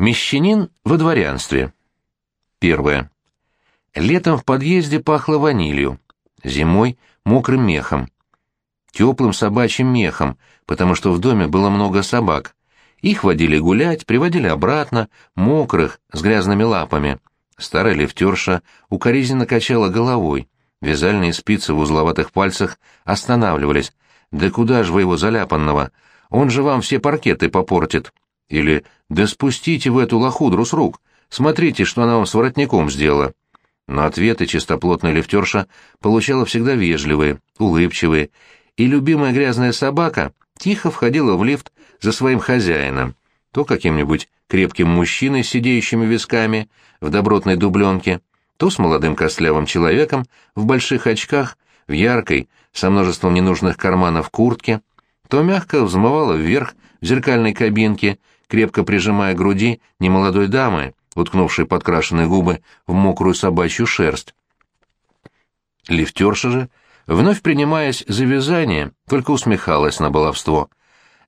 Мещанин во дворянстве. Первое. Летом в подъезде пахло ванилью, зимой — мокрым мехом. Теплым собачьим мехом, потому что в доме было много собак. Их водили гулять, приводили обратно, мокрых, с грязными лапами. Старая лифтерша укоризненно качала головой. Вязальные спицы в узловатых пальцах останавливались. «Да куда же вы его заляпанного? Он же вам все паркеты попортит». Или «Да спустите в эту лохудру с рук! Смотрите, что она вам с воротником сделала!» Но ответы чистоплотная лифтерша получала всегда вежливые, улыбчивые, и любимая грязная собака тихо входила в лифт за своим хозяином, то каким-нибудь крепким мужчиной с сидеющими висками в добротной дубленке, то с молодым костлявым человеком в больших очках, в яркой, со множеством ненужных карманов куртке, то мягко взмывала вверх в зеркальной кабинке крепко прижимая груди немолодой дамы, уткнувшей подкрашенные губы в мокрую собачью шерсть. Лифтерша же, вновь принимаясь за вязание, только усмехалась на баловство.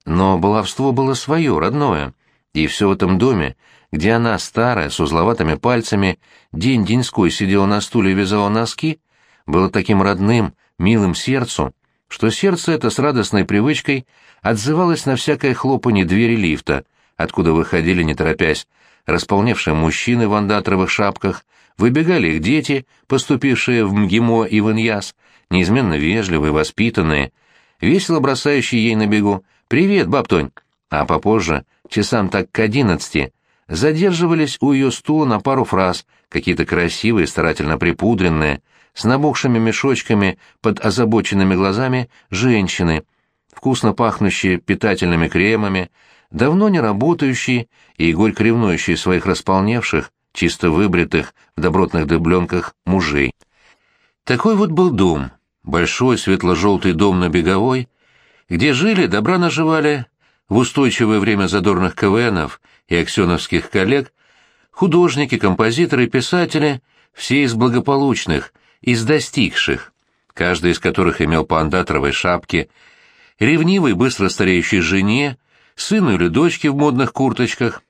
Но баловство было свое, родное, и все в этом доме, где она, старая, с узловатыми пальцами, день-деньской сидела на стуле и вязала носки, было таким родным, милым сердцу, что сердце это с радостной привычкой отзывалось на всякое хлопанье двери лифта, откуда выходили, не торопясь, располневшие мужчины в андатровых шапках, выбегали их дети, поступившие в МГИМО и в ИНЯС, неизменно вежливые, воспитанные, весело бросающие ей на бегу «Привет, бабтонь!» А попозже, часам так к одиннадцати, задерживались у ее стула на пару фраз, какие-то красивые, старательно припудренные, с набухшими мешочками под озабоченными глазами женщины, вкусно пахнущие питательными кремами, давно не работающий и горько ревнующий своих располневших, чисто выбритых в добротных дыбленках мужей. Такой вот был дом, большой светло-желтый дом на Беговой, где жили, добра наживали в устойчивое время задорных КВНов и аксеновских коллег художники, композиторы и писатели, все из благополучных, из достигших, каждый из которых имел по андатровой шапке, ревнивой, быстро стареющей жене, сыну или дочке в модных курточках.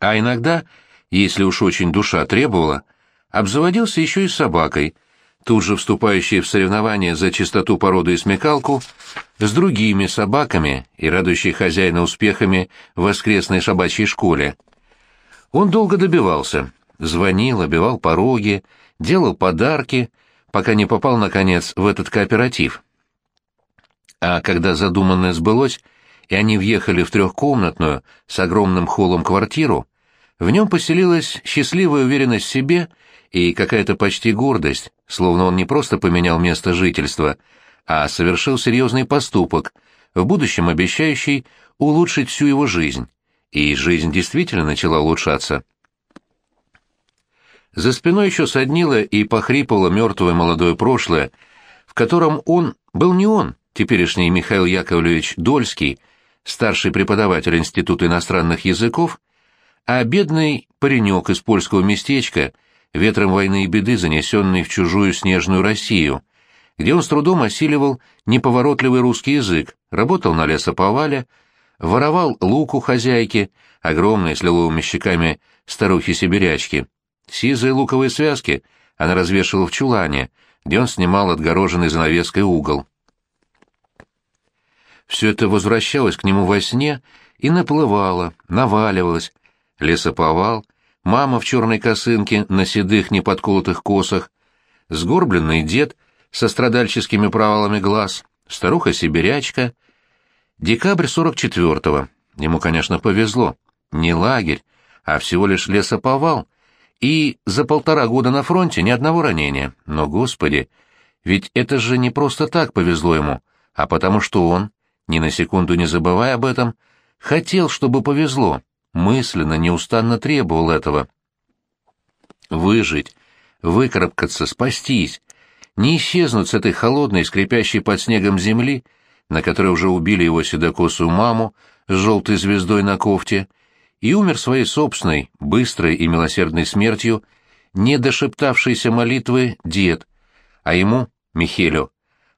А иногда, если уж очень душа требовала, обзаводился еще и собакой, тут же вступающей в соревнования за чистоту породы и смекалку, с другими собаками и радующей хозяина успехами в воскресной собачьей школе. Он долго добивался, звонил, обивал пороги, делал подарки, пока не попал, наконец, в этот кооператив. А когда задуманное сбылось, и они въехали в трехкомнатную с огромным холлом квартиру, в нем поселилась счастливая уверенность в себе и какая-то почти гордость, словно он не просто поменял место жительства, а совершил серьезный поступок, в будущем обещающий улучшить всю его жизнь. И жизнь действительно начала улучшаться. За спиной еще соднило и похрипывало мертвое молодое прошлое, в котором он был не он, теперешний Михаил Яковлевич Дольский, старший преподаватель Института иностранных языков, а бедный паренек из польского местечка, ветром войны и беды занесенный в чужую снежную Россию, где он с трудом осиливал неповоротливый русский язык, работал на лесоповале, воровал лук у хозяйки, огромные с лиловыми щеками старухи-сибирячки. Сизые луковые связки она развешивала в чулане, где он снимал отгороженный занавеской угол. Все это возвращалось к нему во сне и наплывало, наваливалось. Лесоповал, мама в черной косынке на седых неподколотых косах, сгорбленный дед со страдальческими провалами глаз, старуха-сибирячка. Декабрь сорок четвертого. Ему, конечно, повезло. Не лагерь, а всего лишь лесоповал. И за полтора года на фронте ни одного ранения. Но, господи, ведь это же не просто так повезло ему, а потому что он, ни на секунду не забывая об этом, хотел, чтобы повезло, мысленно, неустанно требовал этого. Выжить, выкарабкаться, спастись, не исчезнуть с этой холодной, скрипящей под снегом земли, на которой уже убили его седокосую маму с желтой звездой на кофте, и умер своей собственной, быстрой и милосердной смертью, не дошептавшейся молитвы дед, а ему, Михелю,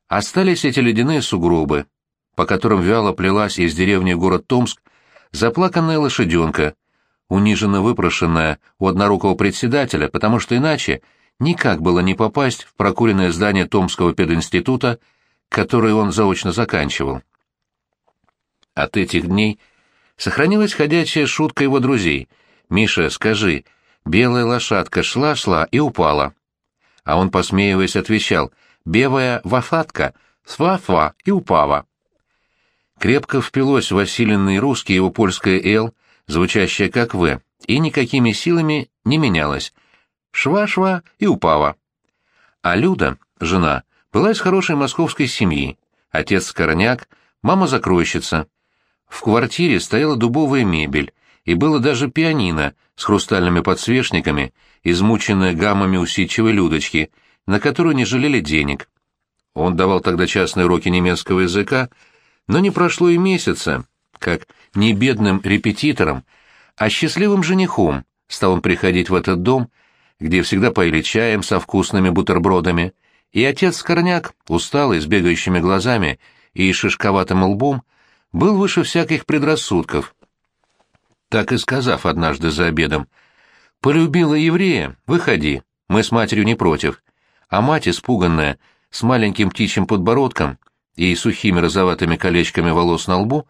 остались эти ледяные сугробы, по которым вяло плелась из деревни город Томск заплаканная лошаденка, униженно выпрошенная у однорукого председателя, потому что иначе никак было не попасть в прокуренное здание Томского пединститута, который он заочно заканчивал. От этих дней сохранилась ходячая шутка его друзей. «Миша, скажи, белая лошадка шла-шла и упала». А он, посмеиваясь, отвечал, «Белая вафатка, сва-фа и упала». Крепко впилось в осиленный русский его польское «л», звучащее как «в», и никакими силами не менялось. Шва-шва и упала. А Люда, жена, была из хорошей московской семьи. Отец скорняк, мама закройщица. В квартире стояла дубовая мебель, и было даже пианино с хрустальными подсвечниками, измученное гаммами усидчивой Людочки, на которую не жалели денег. Он давал тогда частные уроки немецкого языка, но не прошло и месяца, как не бедным репетитором, а счастливым женихом стал он приходить в этот дом, где всегда поили чаем со вкусными бутербродами, и отец Скорняк, усталый, с бегающими глазами и шишковатым лбом, был выше всяких предрассудков. Так и сказав однажды за обедом, «Полюбила еврея, выходи, мы с матерью не против». А мать, испуганная, с маленьким птичьим подбородком, и сухими розоватыми колечками волос на лбу,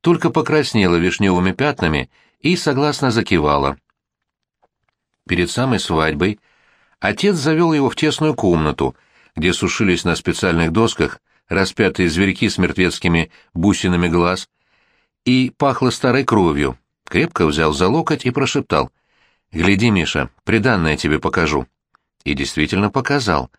только покраснела вишневыми пятнами и согласно закивала. Перед самой свадьбой отец завел его в тесную комнату, где сушились на специальных досках распятые зверьки с мертвецкими бусинами глаз, и пахло старой кровью. Крепко взял за локоть и прошептал. «Гляди, Миша, приданное тебе покажу». И действительно показал.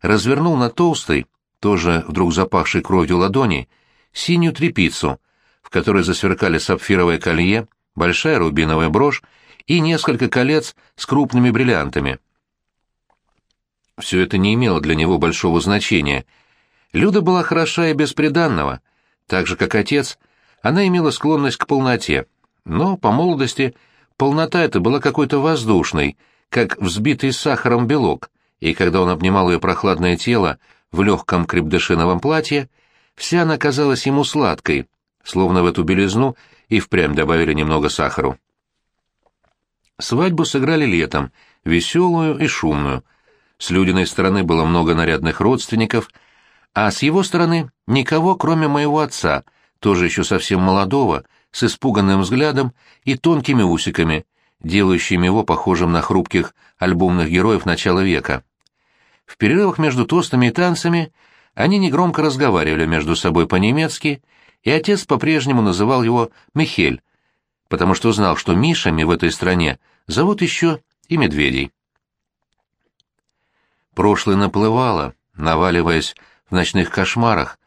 Развернул на толстой, тоже вдруг запахшей кровью ладони, синюю трепицу, в которой засверкали сапфировое колье, большая рубиновая брошь и несколько колец с крупными бриллиантами. Все это не имело для него большого значения. Люда была хороша и бесприданного, так же, как отец, она имела склонность к полноте, но по молодости полнота эта была какой-то воздушной, как взбитый сахаром белок, и когда он обнимал ее прохладное тело, в легком крепдышиновом платье, вся она казалась ему сладкой, словно в эту белизну и впрямь добавили немного сахару. Свадьбу сыграли летом, веселую и шумную. С Людиной стороны было много нарядных родственников, а с его стороны никого, кроме моего отца, тоже еще совсем молодого, с испуганным взглядом и тонкими усиками, делающими его похожим на хрупких альбомных героев начала века. В перерывах между тостами и танцами они негромко разговаривали между собой по-немецки, и отец по-прежнему называл его Михель, потому что знал, что Мишами в этой стране зовут еще и медведей. Прошлое наплывало, наваливаясь в ночных кошмарах,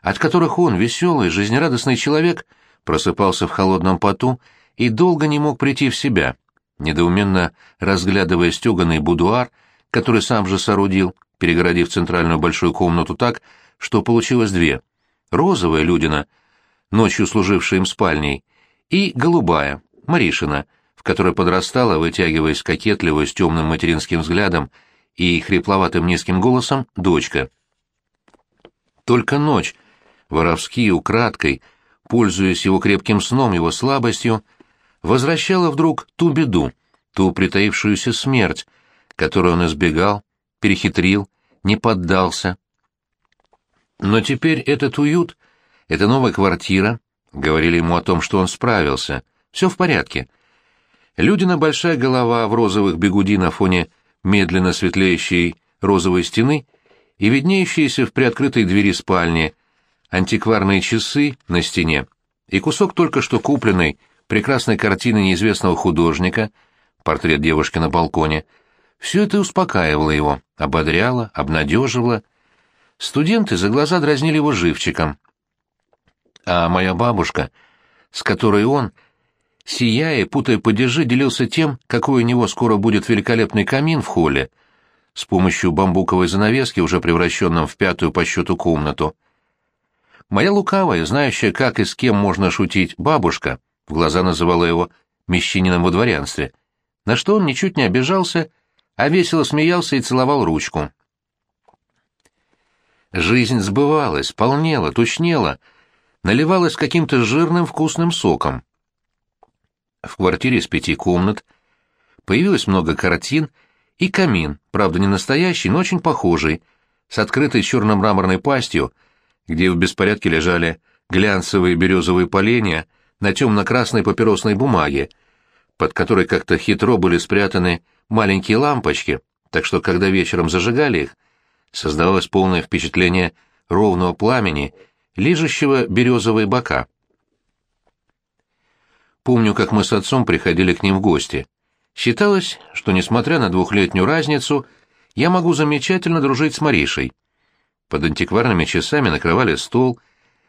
от которых он, веселый, жизнерадостный человек, просыпался в холодном поту и долго не мог прийти в себя, недоуменно разглядывая стеганый будуар, который сам же соорудил, перегородив центральную большую комнату так, что получилось две. Розовая Людина, ночью служившая им спальней, и голубая, Маришина, в которой подрастала, вытягиваясь кокетливо с темным материнским взглядом и хрипловатым низким голосом, дочка. Только ночь, воровски, украдкой, пользуясь его крепким сном, его слабостью, возвращала вдруг ту беду, ту притаившуюся смерть, которую он избегал, перехитрил, не поддался. Но теперь этот уют, эта новая квартира, говорили ему о том, что он справился, все в порядке. Людина большая голова в розовых бегуди на фоне медленно светлеющей розовой стены и виднеющиеся в приоткрытой двери спальни антикварные часы на стене и кусок только что купленной прекрасной картины неизвестного художника, портрет девушки на балконе — все это успокаивало его, ободряло, обнадеживало. Студенты за глаза дразнили его живчиком. А моя бабушка, с которой он, сияя, путая падежи, делился тем, какой у него скоро будет великолепный камин в холле, с помощью бамбуковой занавески, уже превращенном в пятую по счету комнату. Моя лукавая, знающая, как и с кем можно шутить, бабушка, в глаза называла его мещанином во дворянстве, на что он ничуть не обижался а весело смеялся и целовал ручку. Жизнь сбывалась, полнела, тучнела, наливалась каким-то жирным вкусным соком. В квартире из пяти комнат появилось много картин и камин, правда не настоящий, но очень похожий, с открытой черно-мраморной пастью, где в беспорядке лежали глянцевые березовые поленья на темно-красной папиросной бумаге, под которой как-то хитро были спрятаны маленькие лампочки, так что когда вечером зажигали их, создавалось полное впечатление ровного пламени, лижущего березовые бока. Помню, как мы с отцом приходили к ним в гости. Считалось, что, несмотря на двухлетнюю разницу, я могу замечательно дружить с Маришей. Под антикварными часами накрывали стол,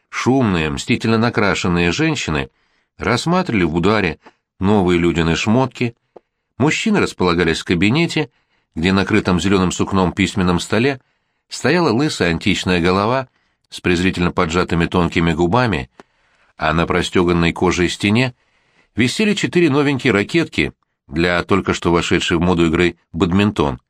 шумные, мстительно накрашенные женщины рассматривали в ударе новые людины шмотки, мужчины располагались в кабинете, где на накрытом зеленым сукном письменном столе стояла лысая античная голова с презрительно поджатыми тонкими губами, а на простеганной кожей стене висели четыре новенькие ракетки для только что вошедшей в моду игры бадминтон.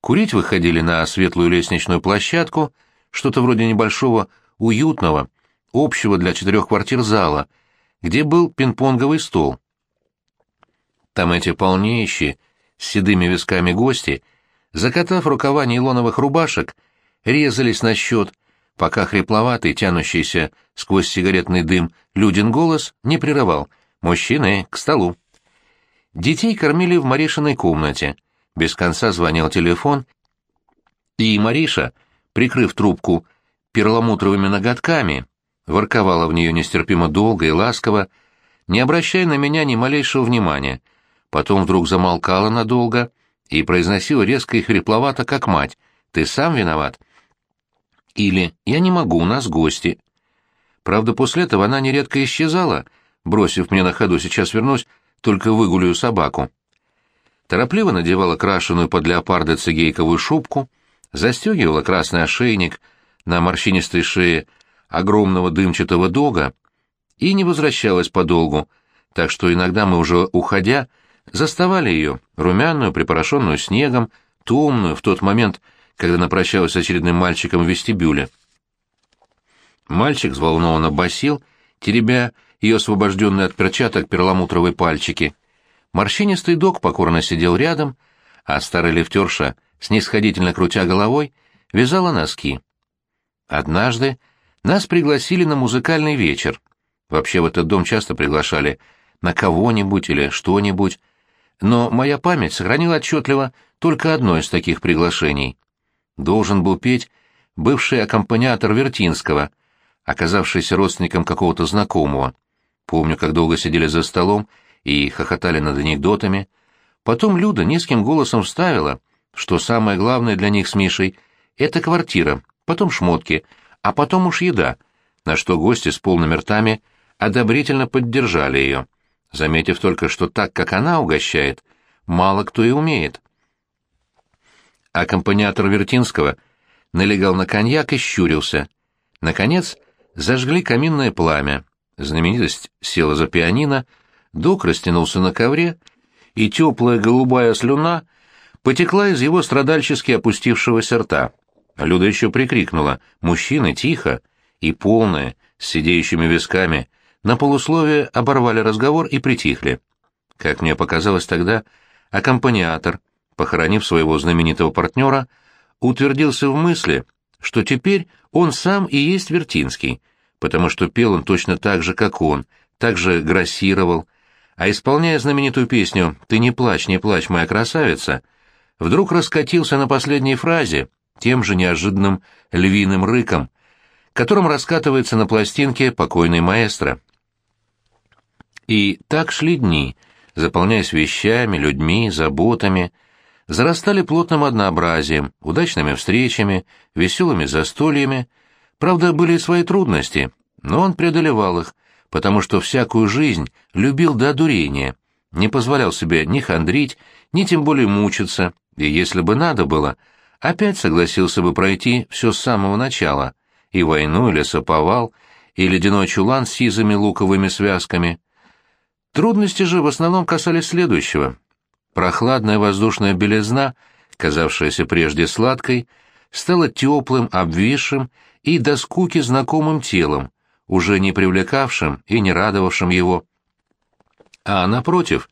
Курить выходили на светлую лестничную площадку, что-то вроде небольшого, уютного, общего для четырех квартир зала, где был пинг-понговый стол. Там эти полнеющие, с седыми висками гости, закатав рукава нейлоновых рубашек, резались на счет, пока хрипловатый, тянущийся сквозь сигаретный дым, людин голос не прерывал — Мужчины, к столу. Детей кормили в Маришиной комнате. Без конца звонил телефон, и Мариша, прикрыв трубку перламутровыми ноготками, ворковала в нее нестерпимо долго и ласково, не обращая на меня ни малейшего внимания. Потом вдруг замолкала надолго и произносила резко и хрипловато, как мать. «Ты сам виноват?» Или «Я не могу, у нас гости». Правда, после этого она нередко исчезала — бросив мне на ходу «сейчас вернусь, только выгуляю собаку». Торопливо надевала крашеную под леопарда цигейковую шубку, застегивала красный ошейник на морщинистой шее огромного дымчатого дога и не возвращалась подолгу, так что иногда мы уже, уходя, заставали ее, румяную, припорошенную снегом, томную, в тот момент, когда она прощалась с очередным мальчиком в вестибюле. Мальчик взволнованно басил, теребя ее освобожденные от перчаток перламутровые пальчики. Морщинистый док покорно сидел рядом, а старая лифтерша, снисходительно крутя головой, вязала носки. Однажды нас пригласили на музыкальный вечер. Вообще в этот дом часто приглашали на кого-нибудь или что-нибудь, но моя память сохранила отчетливо только одно из таких приглашений. Должен был петь бывший аккомпаниатор Вертинского, оказавшийся родственником какого-то знакомого. Помню, как долго сидели за столом и хохотали над анекдотами. Потом Люда низким голосом вставила, что самое главное для них с Мишей — это квартира, потом шмотки, а потом уж еда, на что гости с полными ртами одобрительно поддержали ее, заметив только, что так, как она угощает, мало кто и умеет. Аккомпаниатор Вертинского налегал на коньяк и щурился. Наконец, зажгли каминное пламя, Знаменитость села за пианино, док растянулся на ковре, и теплая голубая слюна потекла из его страдальчески опустившегося рта. Люда еще прикрикнула «Мужчины, тихо!» и полные, с сидеющими висками, на полусловие оборвали разговор и притихли. Как мне показалось тогда, аккомпаниатор, похоронив своего знаменитого партнера, утвердился в мысли, что теперь он сам и есть Вертинский — потому что пел он точно так же, как он, так же грассировал, а исполняя знаменитую песню «Ты не плачь, не плачь, моя красавица», вдруг раскатился на последней фразе тем же неожиданным львиным рыком, которым раскатывается на пластинке покойный маэстро. И так шли дни, заполняясь вещами, людьми, заботами, зарастали плотным однообразием, удачными встречами, веселыми застольями, Правда, были и свои трудности, но он преодолевал их, потому что всякую жизнь любил до одурения, не позволял себе ни хандрить, ни тем более мучиться, и если бы надо было, опять согласился бы пройти все с самого начала, и войну, и лесоповал, и ледяной чулан с сизыми луковыми связками. Трудности же в основном касались следующего. Прохладная воздушная белизна, казавшаяся прежде сладкой, стала теплым, обвисшим и до скуки знакомым телом, уже не привлекавшим и не радовавшим его. а, напротив,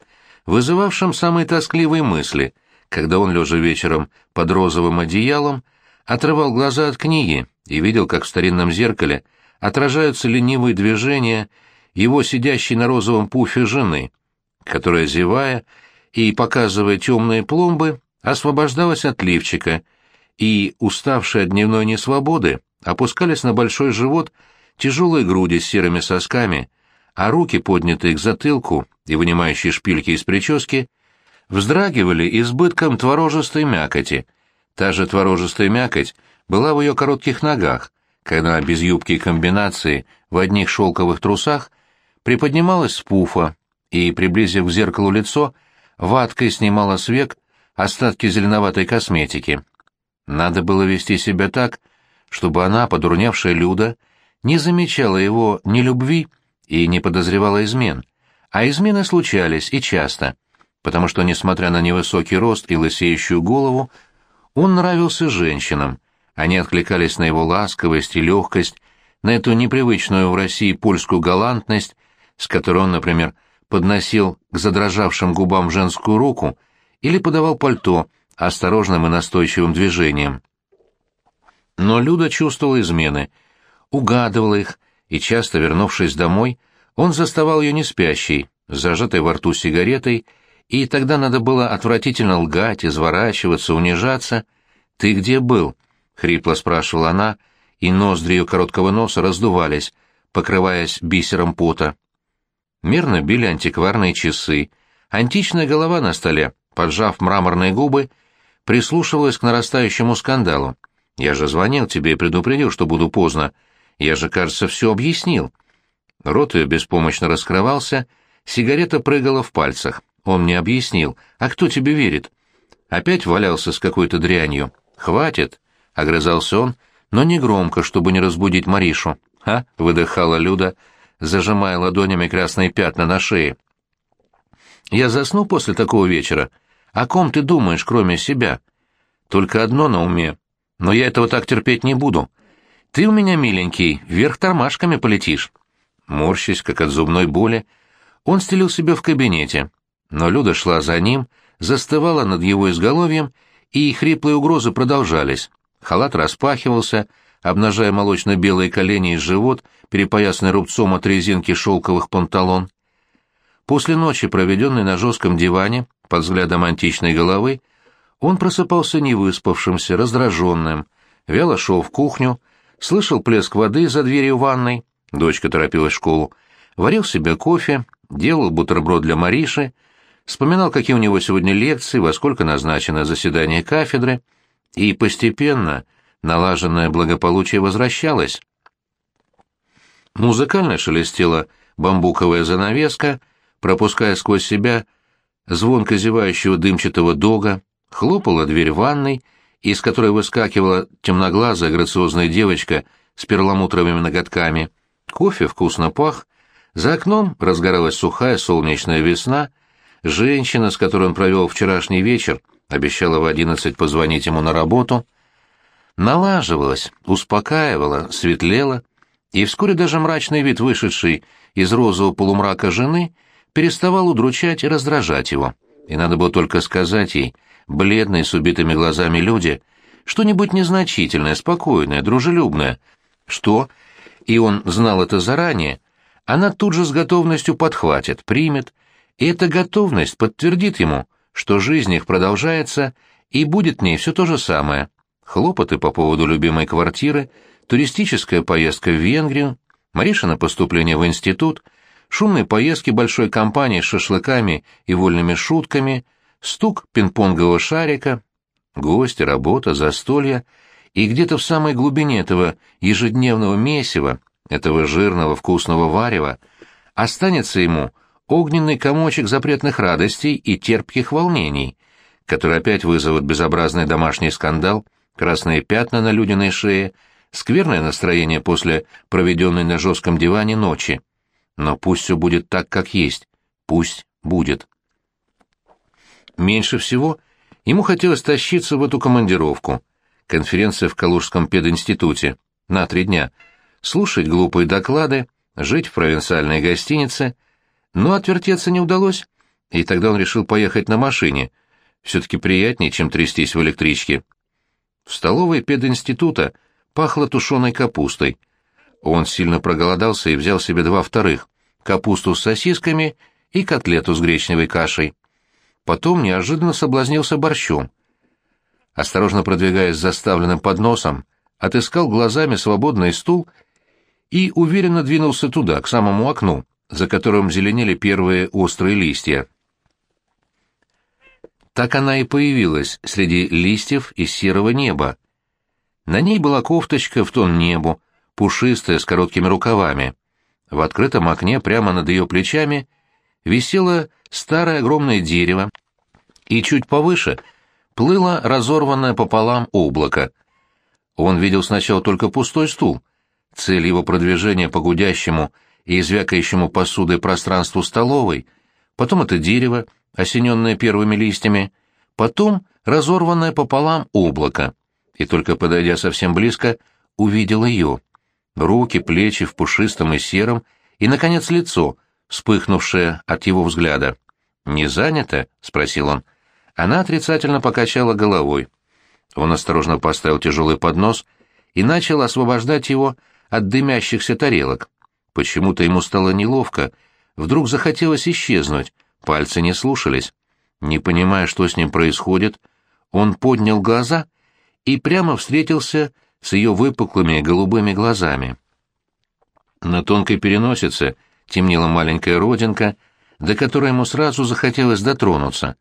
вызывавшим самые тоскливые мысли, когда он, лежа вечером под розовым одеялом, отрывал глаза от книги и видел, как в старинном зеркале отражаются ленивые движения его сидящей на розовом пуфе жены, которая, зевая и показывая темные пломбы, освобождалась от лифчика, и, уставшие от дневной несвободы, опускались на большой живот тяжелые груди с серыми сосками, а руки, поднятые к затылку и вынимающие шпильки из прически, вздрагивали избытком творожистой мякоти. Та же творожистая мякоть была в ее коротких ногах, когда без юбки и комбинации в одних шелковых трусах приподнималась с пуфа и, приблизив к зеркалу лицо, ваткой снимала с век остатки зеленоватой косметики. Надо было вести себя так, чтобы она, подурнявшая Люда, не замечала его ни любви и не подозревала измен. А измены случались и часто, потому что, несмотря на невысокий рост и лысеющую голову, он нравился женщинам, они откликались на его ласковость и легкость, на эту непривычную в России польскую галантность, с которой он, например, подносил к задрожавшим губам женскую руку или подавал пальто осторожным и настойчивым движением. Но Люда чувствовала измены, угадывала их, и часто, вернувшись домой, он заставал ее не спящей, с зажатой во рту сигаретой, и тогда надо было отвратительно лгать, изворачиваться, унижаться. «Ты где был?» — хрипло спрашивала она, и ноздри ее короткого носа раздувались, покрываясь бисером пота. Мирно били антикварные часы. Античная голова на столе, поджав мраморные губы, прислушивалась к нарастающему скандалу. «Я же звонил тебе и предупредил, что буду поздно. Я же, кажется, все объяснил». Рот ее беспомощно раскрывался, сигарета прыгала в пальцах. Он мне объяснил. «А кто тебе верит?» Опять валялся с какой-то дрянью. «Хватит!» — огрызался он, но не громко, чтобы не разбудить Маришу. «А?» — выдыхала Люда, зажимая ладонями красные пятна на шее. «Я засну после такого вечера. О ком ты думаешь, кроме себя? Только одно на уме. Но я этого так терпеть не буду. Ты у меня, миленький, вверх тормашками полетишь». Морщись, как от зубной боли, он стелил себя в кабинете, но Люда шла за ним, застывала над его изголовьем, и хриплые угрозы продолжались. Халат распахивался, обнажая молочно-белые колени и живот, перепоясанный рубцом от резинки шелковых панталон. После ночи, проведенной на жестком диване, под взглядом античной головы, он просыпался невыспавшимся, раздраженным, вяло шел в кухню, слышал плеск воды за дверью ванной, дочка торопилась в школу, варил себе кофе, делал бутерброд для Мариши, вспоминал, какие у него сегодня лекции, во сколько назначено заседание кафедры, и постепенно налаженное благополучие возвращалось. Музыкально шелестела бамбуковая занавеска, пропуская сквозь себя звонко зевающего дымчатого дога, хлопала дверь ванной, из которой выскакивала темноглазая грациозная девочка с перламутровыми ноготками. Кофе вкусно пах, за окном разгоралась сухая солнечная весна, женщина, с которой он провел вчерашний вечер, обещала в одиннадцать позвонить ему на работу, налаживалась, успокаивала, светлела, и вскоре даже мрачный вид вышедший из розового полумрака жены переставал удручать и раздражать его. И надо было только сказать ей, бледной, с убитыми глазами люди, что-нибудь незначительное, спокойное, дружелюбное, что, и он знал это заранее, она тут же с готовностью подхватит, примет, и эта готовность подтвердит ему, что жизнь их продолжается, и будет в ней все то же самое. Хлопоты по поводу любимой квартиры, туристическая поездка в Венгрию, Маришина поступление в институт, шумные поездки большой компании с шашлыками и вольными шутками, стук пинг-понгового шарика, гости, работа, застолья, и где-то в самой глубине этого ежедневного месива, этого жирного вкусного варева, останется ему – огненный комочек запретных радостей и терпких волнений, которые опять вызовут безобразный домашний скандал, красные пятна на людиной шее, скверное настроение после проведенной на жестком диване ночи. Но пусть все будет так, как есть. Пусть будет. Меньше всего ему хотелось тащиться в эту командировку. Конференция в Калужском пединституте. На три дня. Слушать глупые доклады, жить в провинциальной гостинице, Но отвертеться не удалось, и тогда он решил поехать на машине. Все-таки приятнее, чем трястись в электричке. В столовой пединститута пахло тушеной капустой. Он сильно проголодался и взял себе два вторых — капусту с сосисками и котлету с гречневой кашей. Потом неожиданно соблазнился борщом. Осторожно продвигаясь заставленным подносом, отыскал глазами свободный стул и уверенно двинулся туда, к самому окну, за которым зеленели первые острые листья. Так она и появилась среди листьев из серого неба. На ней была кофточка в тон небу, пушистая, с короткими рукавами. В открытом окне прямо над ее плечами висело старое огромное дерево, и чуть повыше плыло разорванное пополам облако. Он видел сначала только пустой стул. Цель его продвижения по гудящему и звякающему посудой пространству столовой, потом это дерево, осененное первыми листьями, потом разорванное пополам облако, и только подойдя совсем близко, увидел ее. Руки, плечи в пушистом и сером, и, наконец, лицо, вспыхнувшее от его взгляда. «Не занято?» — спросил он. Она отрицательно покачала головой. Он осторожно поставил тяжелый поднос и начал освобождать его от дымящихся тарелок. Почему-то ему стало неловко, вдруг захотелось исчезнуть, пальцы не слушались. Не понимая, что с ним происходит, он поднял глаза и прямо встретился с ее выпуклыми голубыми глазами. На тонкой переносице темнела маленькая родинка, до которой ему сразу захотелось дотронуться.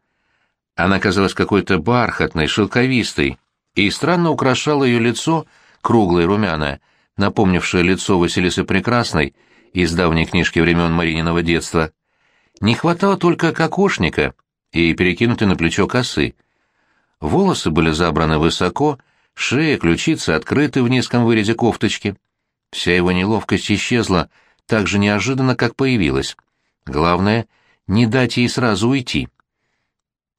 Она казалась какой-то бархатной, шелковистой, и странно украшало ее лицо, круглое румяное, напомнившее лицо Василисы Прекрасной из давней книжки времен Марининого детства. Не хватало только кокошника и перекинутой на плечо косы. Волосы были забраны высоко, шея, ключицы открыты в низком вырезе кофточки. Вся его неловкость исчезла так же неожиданно, как появилась. Главное — не дать ей сразу уйти.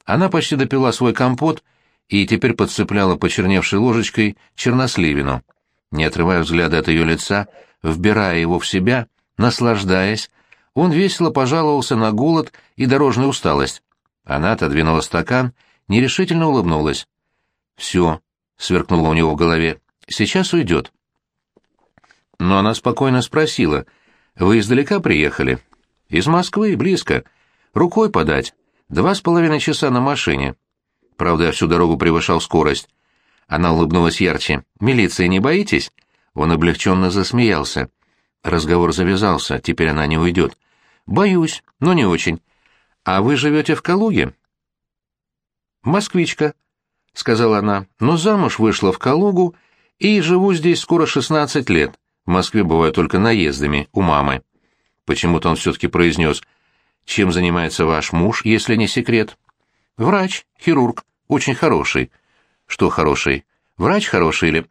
Она почти допила свой компот и теперь подцепляла почерневшей ложечкой черносливину. Не отрывая взгляда от ее лица, вбирая его в себя, наслаждаясь, он весело пожаловался на голод и дорожную усталость. Она отодвинула стакан, нерешительно улыбнулась. «Все», — сверкнуло у него в голове, — «сейчас уйдет». Но она спокойно спросила, «Вы издалека приехали?» «Из Москвы, близко. Рукой подать. Два с половиной часа на машине. Правда, всю дорогу превышал скорость. Она улыбнулась ярче. «Милиции не боитесь?» Он облегченно засмеялся. Разговор завязался, теперь она не уйдет. «Боюсь, но не очень. А вы живете в Калуге?» «Москвичка», — сказала она, — «но замуж вышла в Калугу и живу здесь скоро шестнадцать лет. В Москве бываю только наездами, у мамы». Почему-то он все-таки произнес чем занимается ваш муж, если не секрет? Врач, хирург, очень хороший. Что хороший? Врач хороший или...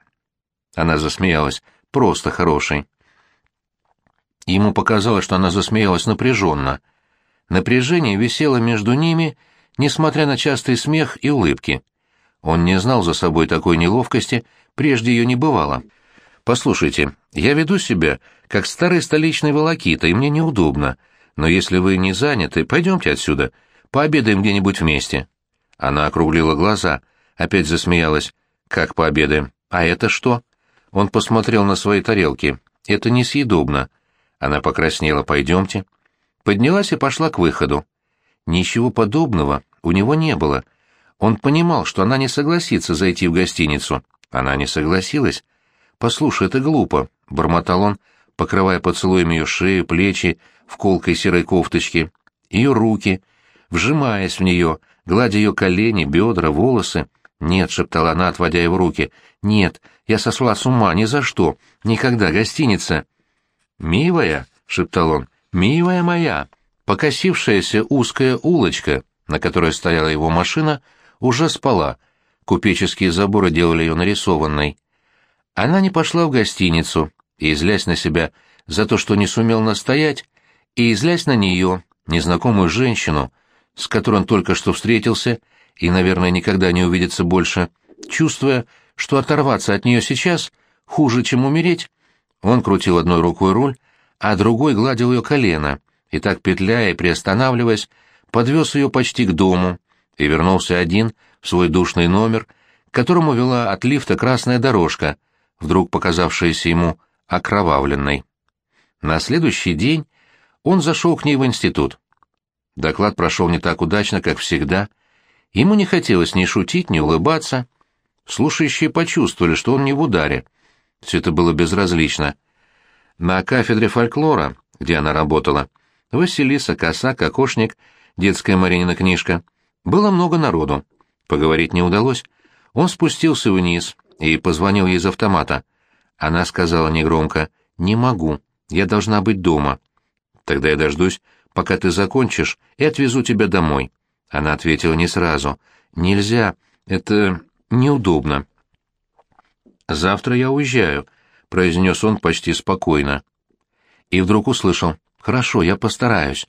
Она засмеялась. Просто хороший. Ему показалось, что она засмеялась напряженно. Напряжение висело между ними, несмотря на частый смех и улыбки. Он не знал за собой такой неловкости, прежде ее не бывало. «Послушайте, я веду себя, как старый столичный волокита, и мне неудобно но если вы не заняты, пойдемте отсюда, пообедаем где-нибудь вместе». Она округлила глаза, опять засмеялась. «Как пообедаем? А это что?» Он посмотрел на свои тарелки. «Это несъедобно». Она покраснела. «Пойдемте». Поднялась и пошла к выходу. Ничего подобного у него не было. Он понимал, что она не согласится зайти в гостиницу. Она не согласилась. «Послушай, это глупо», — бормотал он, покрывая поцелуями ее шею, плечи, в колкой серой кофточке, ее руки, вжимаясь в нее, гладя ее колени, бедра, волосы. «Нет», — шептала она, отводя его руки, — «нет, я сошла с ума, ни за что, никогда, гостиница». «Милая», — шептал он, — «милая моя». Покосившаяся узкая улочка, на которой стояла его машина, уже спала. Купеческие заборы делали ее нарисованной. Она не пошла в гостиницу и, злясь на себя за то, что не сумел настоять, и, злясь на нее, незнакомую женщину, с которой он только что встретился и, наверное, никогда не увидится больше, чувствуя, что оторваться от нее сейчас хуже, чем умереть, он крутил одной рукой руль, а другой гладил ее колено, и так петляя и приостанавливаясь, подвез ее почти к дому и вернулся один в свой душный номер, к которому вела от лифта красная дорожка, вдруг показавшаяся ему окровавленной. На следующий день он зашел к ней в институт. Доклад прошел не так удачно, как всегда. Ему не хотелось ни шутить, ни улыбаться. Слушающие почувствовали, что он не в ударе. Все это было безразлично. На кафедре фольклора, где она работала, Василиса, Коса, Кокошник, детская Маринина книжка, было много народу. Поговорить не удалось. Он спустился вниз и позвонил ей из автомата. Она сказала негромко «Не могу, я должна быть дома». «Тогда я дождусь, пока ты закончишь, и отвезу тебя домой». Она ответила не сразу. «Нельзя, это неудобно». «Завтра я уезжаю», — произнес он почти спокойно. И вдруг услышал. «Хорошо, я постараюсь».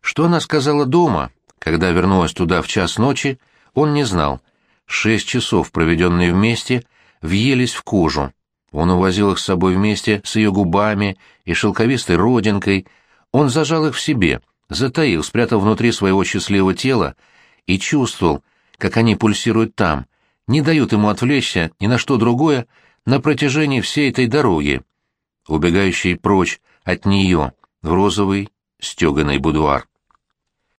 Что она сказала дома, когда вернулась туда в час ночи, он не знал. Шесть часов, проведенные вместе, въелись в кожу. Он увозил их с собой вместе с ее губами и шелковистой родинкой. Он зажал их в себе, затаил, спрятал внутри своего счастливого тела и чувствовал, как они пульсируют там, не дают ему отвлечься ни на что другое на протяжении всей этой дороги, убегающей прочь от нее в розовый стеганый будуар.